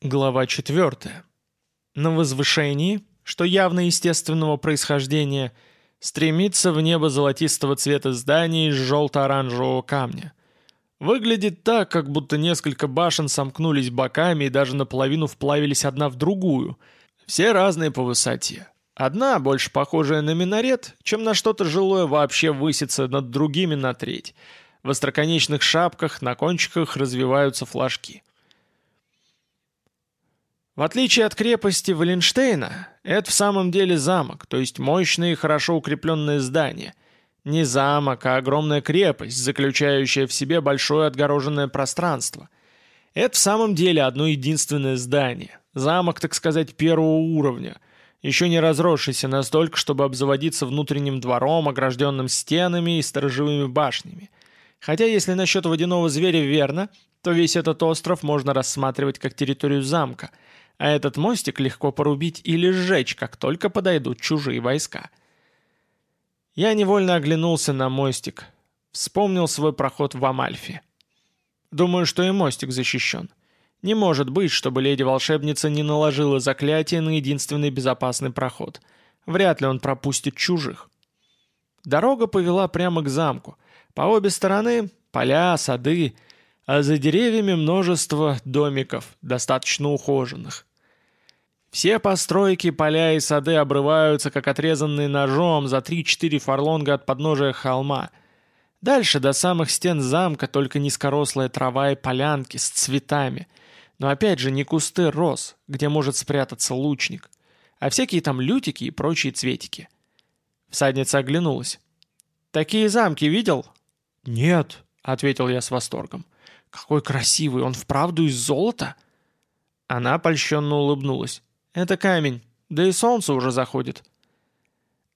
Глава 4. На возвышении, что явно естественного происхождения, стремится в небо золотистого цвета здание из желто-оранжевого камня. Выглядит так, как будто несколько башен сомкнулись боками и даже наполовину вплавились одна в другую. Все разные по высоте. Одна, больше похожая на минарет, чем на что-то жилое вообще высится над другими на треть. В остроконечных шапках на кончиках развиваются флажки. В отличие от крепости Валенштейна, это в самом деле замок, то есть мощное и хорошо укрепленное здание. Не замок, а огромная крепость, заключающая в себе большое отгороженное пространство. Это в самом деле одно единственное здание. Замок, так сказать, первого уровня, еще не разросшийся настолько, чтобы обзаводиться внутренним двором, огражденным стенами и сторожевыми башнями. Хотя если насчет водяного зверя верно, то весь этот остров можно рассматривать как территорию замка – а этот мостик легко порубить или сжечь, как только подойдут чужие войска. Я невольно оглянулся на мостик, вспомнил свой проход в Амальфе. Думаю, что и мостик защищен. Не может быть, чтобы леди-волшебница не наложила заклятие на единственный безопасный проход. Вряд ли он пропустит чужих. Дорога повела прямо к замку. По обе стороны — поля, сады, а за деревьями множество домиков, достаточно ухоженных. Все постройки, поля и сады обрываются, как отрезанные ножом, за 3-4 фарлонга от подножия холма. Дальше до самых стен замка только низкорослая трава и полянки с цветами. Но опять же не кусты роз, где может спрятаться лучник, а всякие там лютики и прочие цветики. Всадница оглянулась. «Такие замки видел?» «Нет», — ответил я с восторгом. «Какой красивый! Он вправду из золота?» Она польщенно улыбнулась. «Это камень, да и солнце уже заходит».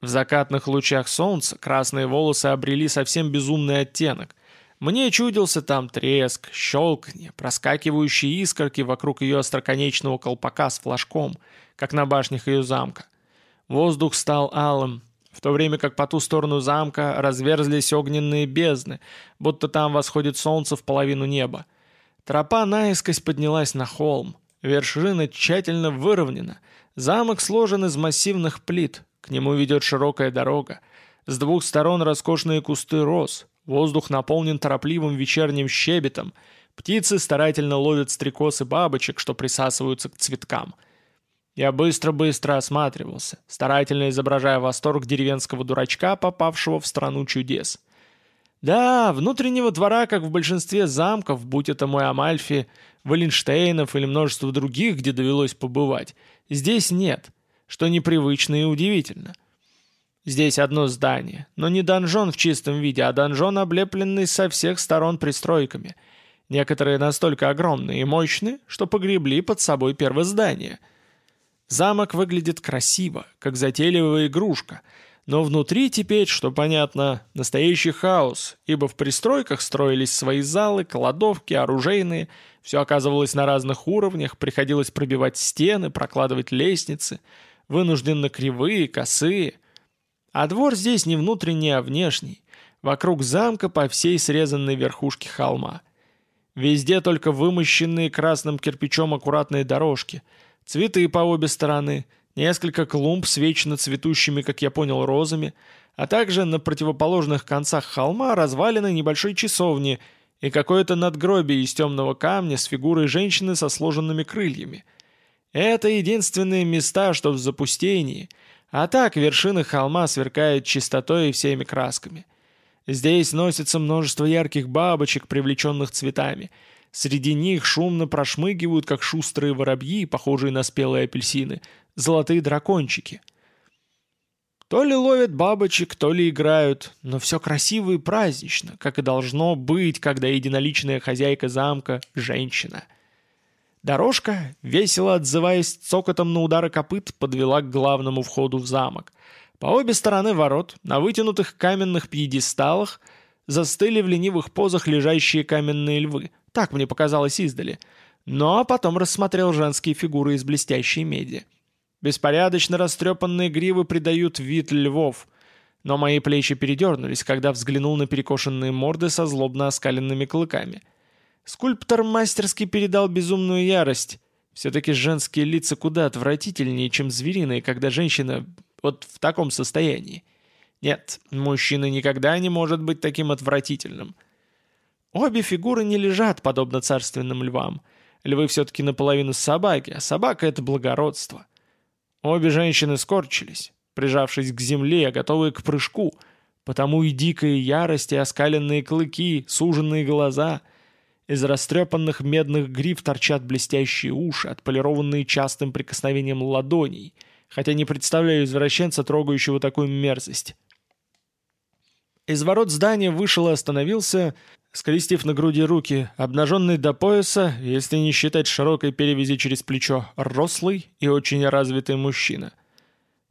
В закатных лучах солнца красные волосы обрели совсем безумный оттенок. Мне чудился там треск, щелканье, проскакивающие искорки вокруг ее остроконечного колпака с флажком, как на башнях ее замка. Воздух стал алым, в то время как по ту сторону замка разверзлись огненные бездны, будто там восходит солнце в половину неба. Тропа наискось поднялась на холм. Вершина тщательно выровнена. Замок сложен из массивных плит. К нему ведет широкая дорога. С двух сторон роскошные кусты роз. Воздух наполнен торопливым вечерним щебетом. Птицы старательно ловят стрекоз и бабочек, что присасываются к цветкам. Я быстро-быстро осматривался, старательно изображая восторг деревенского дурачка, попавшего в страну чудес. Да, внутреннего двора, как в большинстве замков, будь это мой Амальфи, Валенштейнов или множество других, где довелось побывать, здесь нет, что непривычно и удивительно. Здесь одно здание, но не донжон в чистом виде, а донжон, облепленный со всех сторон пристройками. Некоторые настолько огромные и мощные, что погребли под собой первоздание. Замок выглядит красиво, как затейливая игрушка — но внутри теперь, что понятно, настоящий хаос, ибо в пристройках строились свои залы, кладовки, оружейные, все оказывалось на разных уровнях, приходилось пробивать стены, прокладывать лестницы, вынужденно кривые, косые. А двор здесь не внутренний, а внешний, вокруг замка по всей срезанной верхушке холма. Везде только вымощенные красным кирпичом аккуратные дорожки, цветы по обе стороны — несколько клумб с вечно цветущими, как я понял, розами, а также на противоположных концах холма развалины небольшой часовни и какое-то надгробие из темного камня с фигурой женщины со сложенными крыльями. Это единственные места, что в запустении, а так вершины холма сверкают чистотой и всеми красками. Здесь носится множество ярких бабочек, привлеченных цветами. Среди них шумно прошмыгивают, как шустрые воробьи, похожие на спелые апельсины, золотые дракончики. То ли ловят бабочек, то ли играют, но все красиво и празднично, как и должно быть, когда единоличная хозяйка замка – женщина. Дорожка, весело отзываясь цокотом на удары копыт, подвела к главному входу в замок. По обе стороны ворот, на вытянутых каменных пьедесталах, застыли в ленивых позах лежащие каменные львы. Так мне показалось издали. Но потом рассмотрел женские фигуры из блестящей меди. Беспорядочно растрепанные гривы придают вид львов. Но мои плечи передернулись, когда взглянул на перекошенные морды со злобно оскаленными клыками. Скульптор мастерски передал безумную ярость. Все-таки женские лица куда отвратительнее, чем звериные, когда женщина вот в таком состоянии. Нет, мужчина никогда не может быть таким отвратительным. Обе фигуры не лежат, подобно царственным львам. Львы все-таки наполовину собаки, а собака — это благородство. Обе женщины скорчились, прижавшись к земле, готовые к прыжку, потому и дикая ярость, и оскаленные клыки, суженные глаза — из растрепанных медных гриф торчат блестящие уши, отполированные частым прикосновением ладоней, хотя не представляю извращенца, трогающего такую мерзость. Из ворот здания вышел и остановился, скрестив на груди руки, обнаженный до пояса, если не считать широкой перевязи через плечо, рослый и очень развитый мужчина.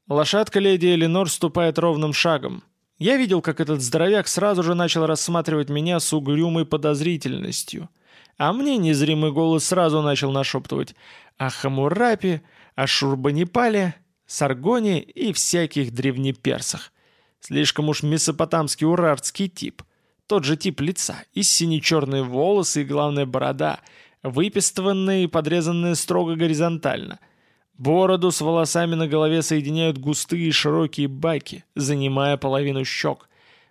Лошадка леди Эленор ступает ровным шагом. Я видел, как этот здоровяк сразу же начал рассматривать меня с угрюмой подозрительностью. А мне незримый голос сразу начал нашептывать о Хамурапе, о Шурбанипале, Саргоне и всяких древнеперсах. Слишком уж месопотамский урартский тип. Тот же тип лица, и сине-черные волосы и, главное, борода, выпистыванные и подрезанные строго горизонтально. Бороду с волосами на голове соединяют густые широкие баки, занимая половину щек.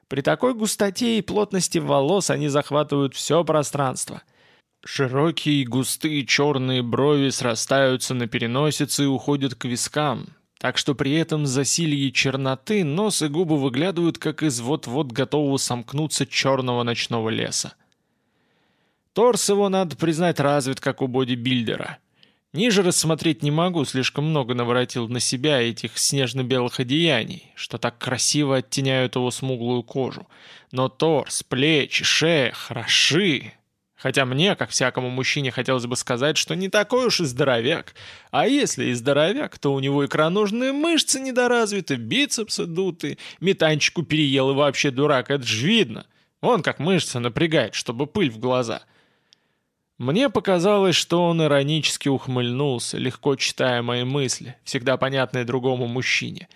При такой густоте и плотности волос они захватывают все пространство. Широкие густые черные брови срастаются на переносице и уходят к вискам, так что при этом засилье черноты нос и губы выглядывают, как из вот-вот готового сомкнуться черного ночного леса. Торс его, надо признать, развит, как у бодибилдера. Ниже рассмотреть не могу, слишком много наворотил на себя этих снежно-белых одеяний, что так красиво оттеняют его смуглую кожу. Но торс, плечи, шея хороши, Хотя мне, как всякому мужчине, хотелось бы сказать, что не такой уж и здоровяк. А если и здоровяк, то у него икроножные мышцы недоразвиты, бицепсы дуты, метанчику переел и вообще дурак, это ж видно. Он как мышцы напрягает, чтобы пыль в глаза. Мне показалось, что он иронически ухмыльнулся, легко читая мои мысли, всегда понятные другому мужчине.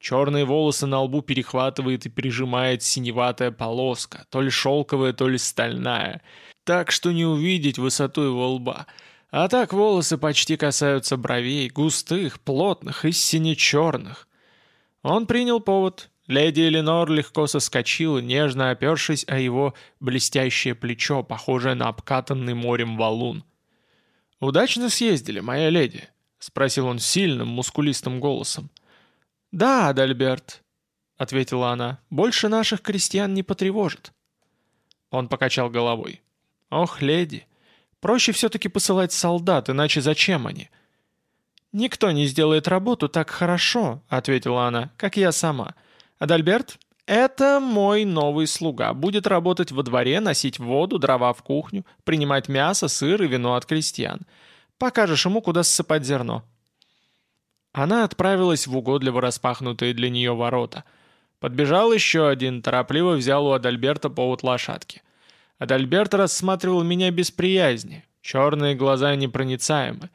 Черные волосы на лбу перехватывает и прижимает синеватая полоска, то ли шелковая, то ли стальная — так, что не увидеть высоту его лба. А так волосы почти касаются бровей, густых, плотных и сине-черных. Он принял повод. Леди Эленор легко соскочила, нежно опершись о его блестящее плечо, похожее на обкатанный морем валун. «Удачно съездили, моя леди?» — спросил он сильным, мускулистым голосом. «Да, Адальберт», — ответила она, — «больше наших крестьян не потревожит». Он покачал головой. «Ох, леди, проще все-таки посылать солдат, иначе зачем они?» «Никто не сделает работу так хорошо», — ответила она, — «как я сама. Адальберт, это мой новый слуга. Будет работать во дворе, носить воду, дрова в кухню, принимать мясо, сыр и вино от крестьян. Покажешь ему, куда ссыпать зерно». Она отправилась в угодливо распахнутые для нее ворота. Подбежал еще один, торопливо взял у Адальберта повод лошадки. Адальберт рассматривал меня без приязни. Черные глаза непроницаемы.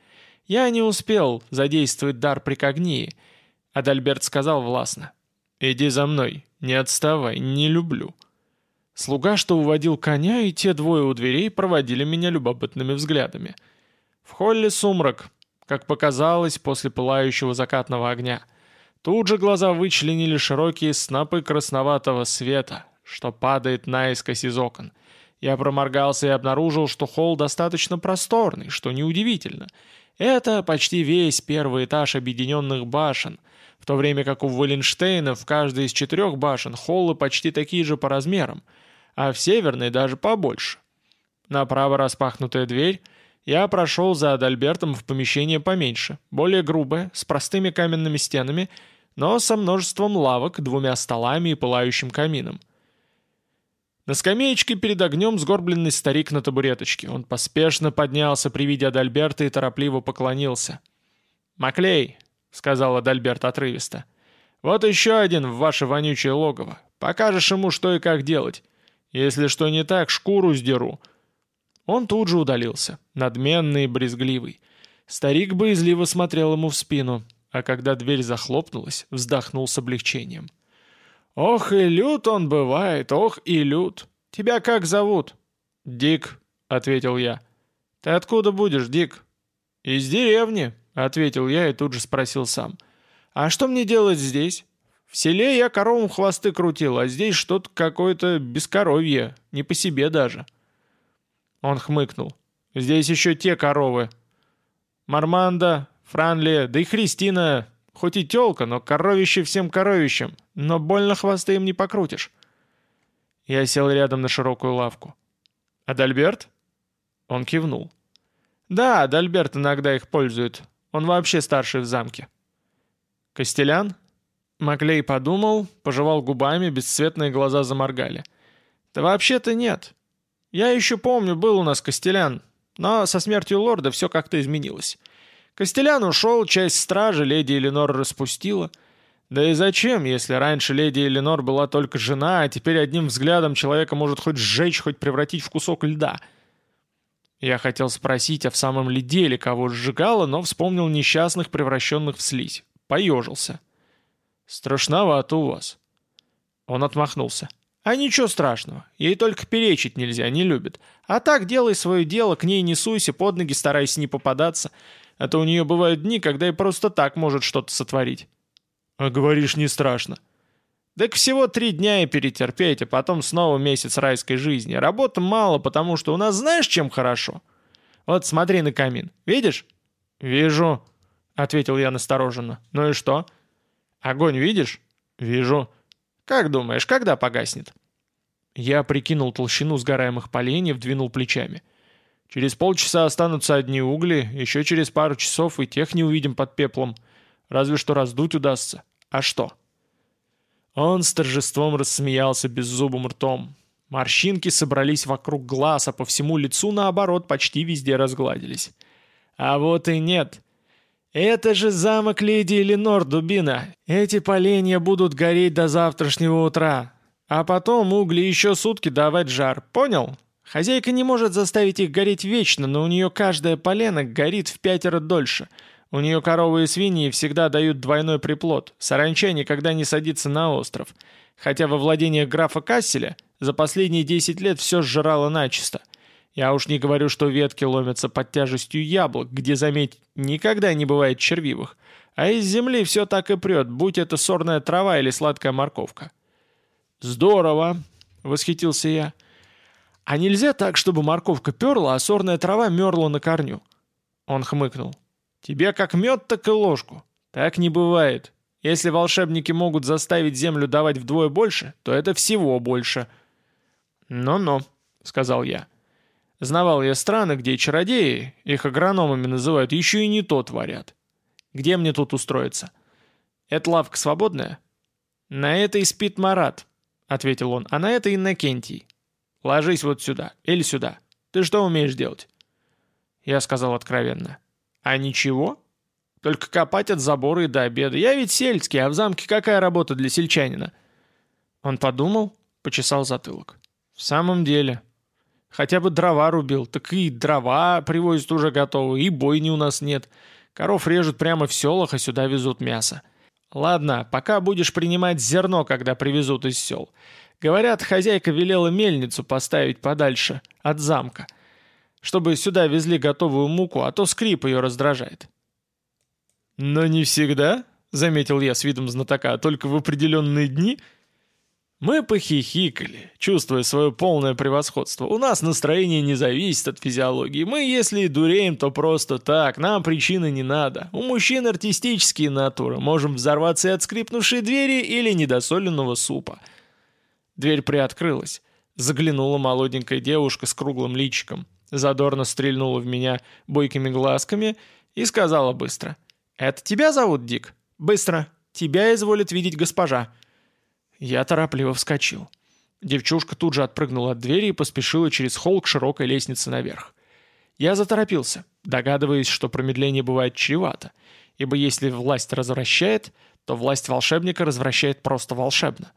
Я не успел задействовать дар прикогнии. Адальберт сказал властно. «Иди за мной, не отставай, не люблю». Слуга, что уводил коня, и те двое у дверей проводили меня любопытными взглядами. В холле сумрак, как показалось после пылающего закатного огня. Тут же глаза вычленили широкие снопы красноватого света, что падает наискось из окон — я проморгался и обнаружил, что холл достаточно просторный, что неудивительно. Это почти весь первый этаж объединенных башен, в то время как у Валенштейна в каждой из четырех башен холлы почти такие же по размерам, а в северной даже побольше. Направо распахнутая дверь, я прошел за Адальбертом в помещение поменьше, более грубое, с простыми каменными стенами, но со множеством лавок, двумя столами и пылающим камином. На скамеечке перед огнем сгорбленный старик на табуреточке. Он поспешно поднялся при виде Адальберта и торопливо поклонился. «Маклей», — сказал Адальберт отрывисто, — «вот еще один в ваше вонючее логово. Покажешь ему, что и как делать. Если что не так, шкуру сдеру». Он тут же удалился, надменный и брезгливый. Старик боязливо смотрел ему в спину, а когда дверь захлопнулась, вздохнул с облегчением. «Ох и лют он бывает, ох и лют. Тебя как зовут?» «Дик», — ответил я. «Ты откуда будешь, Дик?» «Из деревни», — ответил я и тут же спросил сам. «А что мне делать здесь? В селе я коровам хвосты крутил, а здесь что-то какое-то бескоровье, не по себе даже». Он хмыкнул. «Здесь еще те коровы. Марманда, Франли, да и Христина, хоть и тёлка, но коровище всем коровищем, но больно хвосты им не покрутишь». Я сел рядом на широкую лавку. «Адальберт?» Он кивнул. «Да, Адальберт иногда их пользует. Он вообще старший в замке». «Костелян?» Маклей подумал, пожевал губами, бесцветные глаза заморгали. «Да вообще-то нет. Я еще помню, был у нас Костелян, но со смертью лорда все как-то изменилось. Костелян ушел, часть стражи леди Эленор распустила. Да и зачем, если раньше леди Эленор была только жена, а теперь одним взглядом человека может хоть сжечь, хоть превратить в кусок льда?» Я хотел спросить, а в самом ли деле кого сжигало, но вспомнил несчастных, превращенных в слизь. Поежился. «Страшновато у вас». Он отмахнулся. «А ничего страшного. Ей только перечить нельзя, не любит. А так делай свое дело, к ней не суйся, под ноги старайся не попадаться. А то у нее бывают дни, когда и просто так может что-то сотворить». «А говоришь, не страшно». Так всего три дня и перетерпеть, а потом снова месяц райской жизни. Работы мало, потому что у нас знаешь, чем хорошо? Вот смотри на камин. Видишь? Вижу, ответил я настороженно. Ну и что? Огонь видишь? Вижу. Как думаешь, когда погаснет? Я прикинул толщину сгораемых поленьев, двинул плечами. Через полчаса останутся одни угли, еще через пару часов и тех не увидим под пеплом. Разве что раздуть удастся. А что? — он с торжеством рассмеялся беззубым ртом. Морщинки собрались вокруг глаз, а по всему лицу, наоборот, почти везде разгладились. А вот и нет. Это же замок леди Эленор Дубина. Эти поленья будут гореть до завтрашнего утра. А потом угли еще сутки давать жар, понял? Хозяйка не может заставить их гореть вечно, но у нее каждое полено горит в пятеро дольше — у нее коровы и свиньи всегда дают двойной приплод, саранча никогда не садится на остров. Хотя во владениях графа Касселя за последние 10 лет все сжирало начисто. Я уж не говорю, что ветки ломятся под тяжестью яблок, где, заметь, никогда не бывает червивых. А из земли все так и прет, будь это сорная трава или сладкая морковка. «Здорово!» — восхитился я. «А нельзя так, чтобы морковка перла, а сорная трава мерла на корню?» Он хмыкнул. Тебе как мед, так и ложку. Так не бывает. Если волшебники могут заставить землю давать вдвое больше, то это всего больше. «Но-но», — сказал я. Знавал я страны, где чародеи, их агрономами называют, еще и не то творят. Где мне тут устроиться? Эта лавка свободная? На этой спит Марат, — ответил он, — а на этой Иннокентий. Ложись вот сюда или сюда. Ты что умеешь делать? Я сказал откровенно. А ничего? Только копать от забора и до обеда. Я ведь сельский, а в замке какая работа для сельчанина? Он подумал, почесал затылок. В самом деле. Хотя бы дрова рубил, так и дрова привозят уже готовые, и бойни у нас нет. Коров режут прямо в селах, а сюда везут мясо. Ладно, пока будешь принимать зерно, когда привезут из сел. Говорят, хозяйка велела мельницу поставить подальше от замка чтобы сюда везли готовую муку, а то скрип ее раздражает». «Но не всегда», — заметил я с видом знатока, — «только в определенные дни...» Мы похихикали, чувствуя свое полное превосходство. У нас настроение не зависит от физиологии. Мы, если и дуреем, то просто так, нам причины не надо. У мужчин артистические натуры. Можем взорваться и от скрипнувшей двери или недосоленного супа. Дверь приоткрылась. Заглянула молоденькая девушка с круглым личиком задорно стрельнула в меня бойкими глазками и сказала быстро. «Это тебя зовут, Дик? Быстро! Тебя изволит видеть госпожа!» Я торопливо вскочил. Девчушка тут же отпрыгнула от двери и поспешила через холл к широкой лестнице наверх. Я заторопился, догадываясь, что промедление бывает чревато, ибо если власть развращает, то власть волшебника развращает просто волшебно.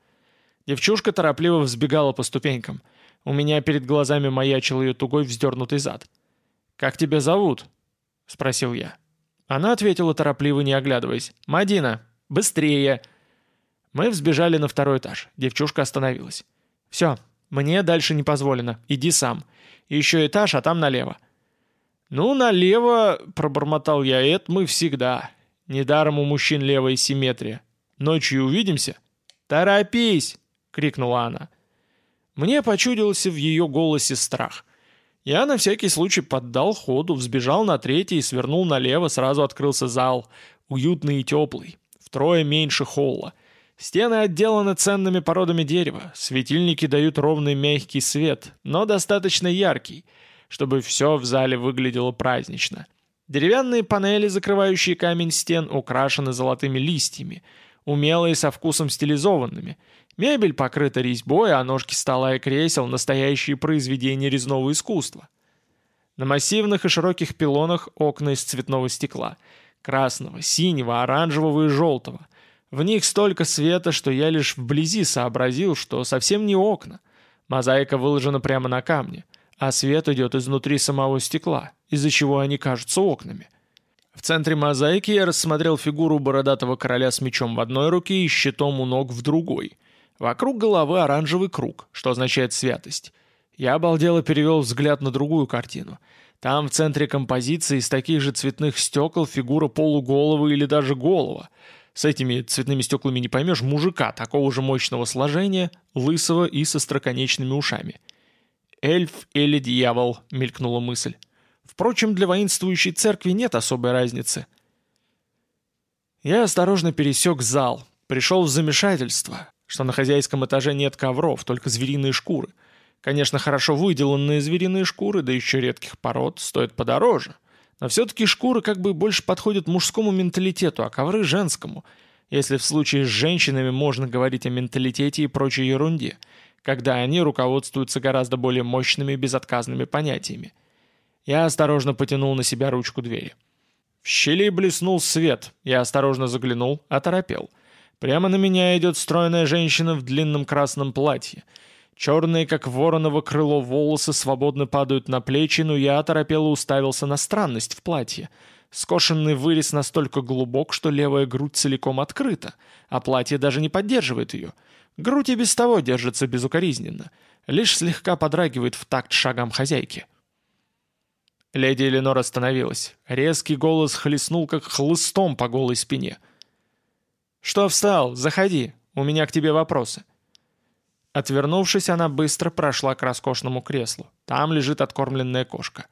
Девчушка торопливо взбегала по ступенькам — у меня перед глазами маячил ее тугой вздернутый зад. «Как тебя зовут?» — спросил я. Она ответила торопливо, не оглядываясь. «Мадина! Быстрее!» Мы взбежали на второй этаж. Девчушка остановилась. «Все, мне дальше не позволено. Иди сам. Еще этаж, а там налево». «Ну, налево», — пробормотал я, — «это мы всегда. Недаром у мужчин левая симметрия. Ночью увидимся?» «Торопись!» — крикнула она. Мне почудился в ее голосе страх. Я на всякий случай поддал ходу, взбежал на третий и свернул налево, сразу открылся зал. Уютный и теплый. Втрое меньше холла. Стены отделаны ценными породами дерева. Светильники дают ровный мягкий свет, но достаточно яркий, чтобы все в зале выглядело празднично. Деревянные панели, закрывающие камень стен, украшены золотыми листьями, умелые со вкусом стилизованными — Мебель покрыта резьбой, а ножки стола и кресел — настоящие произведения резного искусства. На массивных и широких пилонах окна из цветного стекла. Красного, синего, оранжевого и желтого. В них столько света, что я лишь вблизи сообразил, что совсем не окна. Мозаика выложена прямо на камне, а свет идет изнутри самого стекла, из-за чего они кажутся окнами. В центре мозаики я рассмотрел фигуру бородатого короля с мечом в одной руке и щитом у ног в другой — Вокруг головы оранжевый круг, что означает святость. Я обалдело перевел взгляд на другую картину. Там в центре композиции из таких же цветных стекол фигура полуголовы или даже голова. С этими цветными стеклами не поймешь мужика такого же мощного сложения, лысого и со строконечными ушами. «Эльф или дьявол», — мелькнула мысль. Впрочем, для воинствующей церкви нет особой разницы. Я осторожно пересек зал, пришел в замешательство что на хозяйском этаже нет ковров, только звериные шкуры. Конечно, хорошо выделанные звериные шкуры, да еще редких пород, стоят подороже. Но все-таки шкуры как бы больше подходят мужскому менталитету, а ковры — женскому. Если в случае с женщинами можно говорить о менталитете и прочей ерунде, когда они руководствуются гораздо более мощными и безотказными понятиями. Я осторожно потянул на себя ручку двери. В щели блеснул свет. Я осторожно заглянул, оторопел. Прямо на меня идет стройная женщина в длинном красном платье. Черные, как вороново крыло, волосы свободно падают на плечи, но я оторопело уставился на странность в платье. Скошенный вырез настолько глубок, что левая грудь целиком открыта, а платье даже не поддерживает ее. Грудь и без того держится безукоризненно, лишь слегка подрагивает в такт шагам хозяйки. Леди Эленор остановилась. Резкий голос хлестнул, как хлыстом по голой спине — «Что встал? Заходи. У меня к тебе вопросы». Отвернувшись, она быстро прошла к роскошному креслу. Там лежит откормленная кошка.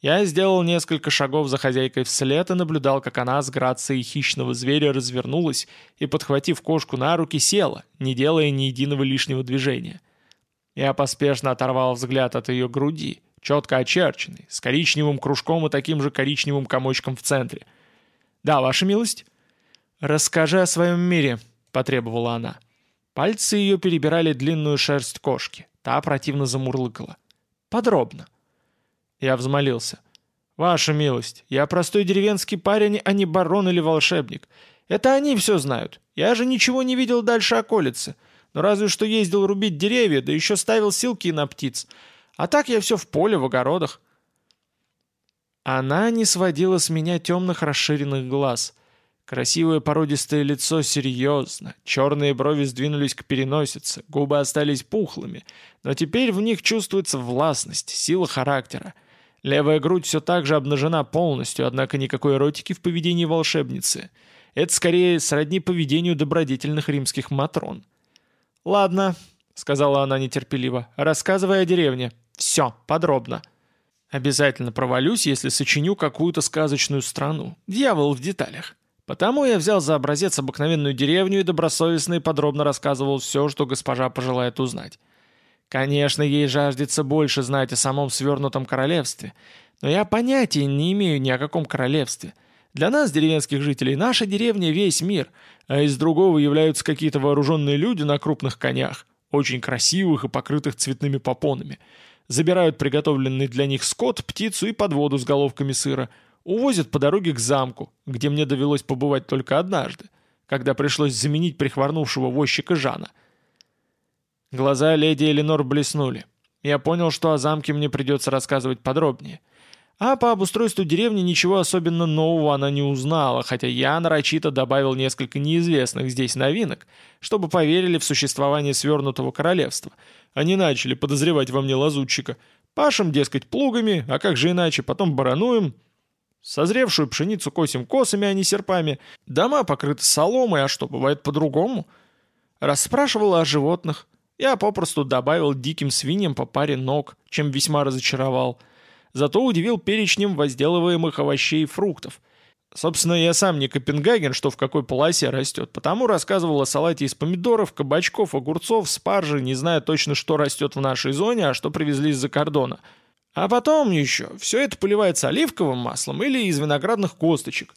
Я сделал несколько шагов за хозяйкой вслед и наблюдал, как она с грацией хищного зверя развернулась и, подхватив кошку на руки, села, не делая ни единого лишнего движения. Я поспешно оторвал взгляд от ее груди, четко очерченной, с коричневым кружком и таким же коричневым комочком в центре. «Да, ваша милость?» «Расскажи о своем мире», — потребовала она. Пальцы ее перебирали длинную шерсть кошки. Та противно замурлыкала. «Подробно». Я взмолился. «Ваша милость, я простой деревенский парень, а не барон или волшебник. Это они все знают. Я же ничего не видел дальше околицы. Но разве что ездил рубить деревья, да еще ставил силки на птиц. А так я все в поле, в огородах». Она не сводила с меня темных расширенных глаз — Красивое породистое лицо серьезно, черные брови сдвинулись к переносице, губы остались пухлыми, но теперь в них чувствуется властность, сила характера. Левая грудь все так же обнажена полностью, однако никакой эротики в поведении волшебницы. Это скорее сродни поведению добродетельных римских матрон. «Ладно», — сказала она нетерпеливо, — «рассказывай о деревне. Все, подробно». «Обязательно провалюсь, если сочиню какую-то сказочную страну. Дьявол в деталях». Потому я взял за образец обыкновенную деревню и добросовестно и подробно рассказывал все, что госпожа пожелает узнать. Конечно, ей жаждется больше знать о самом свернутом королевстве, но я понятия не имею ни о каком королевстве. Для нас, деревенских жителей, наша деревня — весь мир, а из другого являются какие-то вооруженные люди на крупных конях, очень красивых и покрытых цветными попонами. Забирают приготовленный для них скот, птицу и подводу с головками сыра — Увозят по дороге к замку, где мне довелось побывать только однажды, когда пришлось заменить прихворнувшего возчика Жана. Глаза леди Эленор блеснули. Я понял, что о замке мне придется рассказывать подробнее. А по обустройству деревни ничего особенно нового она не узнала, хотя я нарочито добавил несколько неизвестных здесь новинок, чтобы поверили в существование свернутого королевства. Они начали подозревать во мне лазутчика, Пашем, дескать, плугами, а как же иначе, потом барануем. Созревшую пшеницу косим косами, а не серпами. Дома покрыты соломой, а что, бывает по-другому? Расспрашивал о животных. Я попросту добавил диким свиньям по паре ног, чем весьма разочаровал. Зато удивил перечнем возделываемых овощей и фруктов. Собственно, я сам не Копенгаген, что в какой полосе растет, потому рассказывал о салате из помидоров, кабачков, огурцов, спаржи, не зная точно, что растет в нашей зоне, а что привезли из-за кордона. А потом еще, все это поливается оливковым маслом или из виноградных косточек.